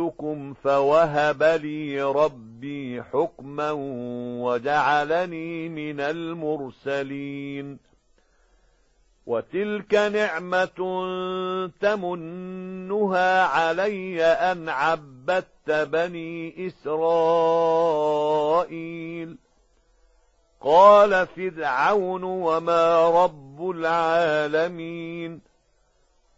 جئتكم فوهب لي ربي حكما وجعلني من المرسلين وتلك نعمة تمنها علي أن عبدت بني إسرائيل قال فرعون وما رب العالمين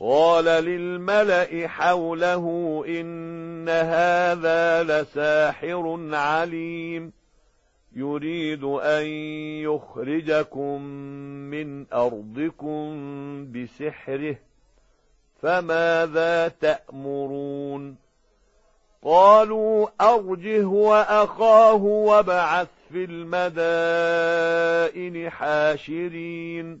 قال للملأ حوله إن هذا لساحر عليم. يريد أن يخرجكم من أرضكم بسحره فماذا تأمرون؟ قالوا أرجه وأخاه وابعث في المدائن حاشرين.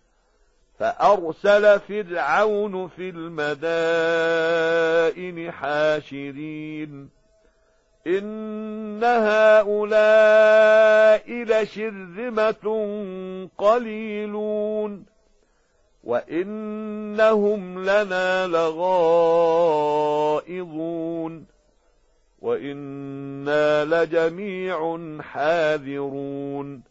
فأرسل فرعون في المدائن حاشرين. إن هؤلاء لشرذمة قليلون. وإنهم لنا لغائظون. وإنا لجميع حاذرون.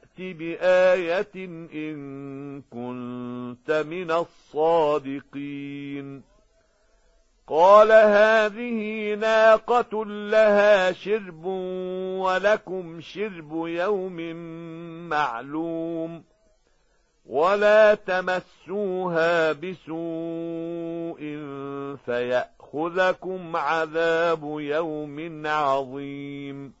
فأت بآية إن كنت من الصادقين قال هذه ناقة لها شرب ولكم شرب يوم معلوم ولا تمسوها بسوء فيأخذكم عذاب يوم عظيم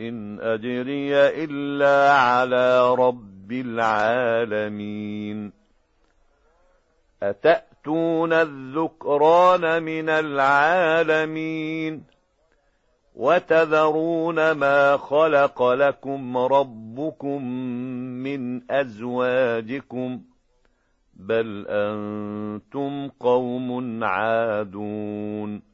إن أجري إلا على رب العالمين. أتأتون الذكران من العالمين؟ وتذرون ما خلق لكم ربكم من أزواجكم؟ بل أنتم قوم عادون.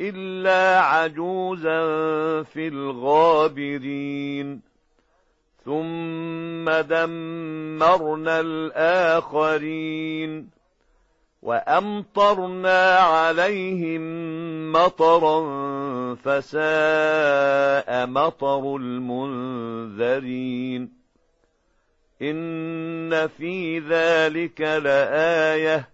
إلا عجوزا في الغابرين ثم دمرنا الآخرين وأمطرنا عليهم مطرا فساء مطر المنذرين إن في ذلك لآية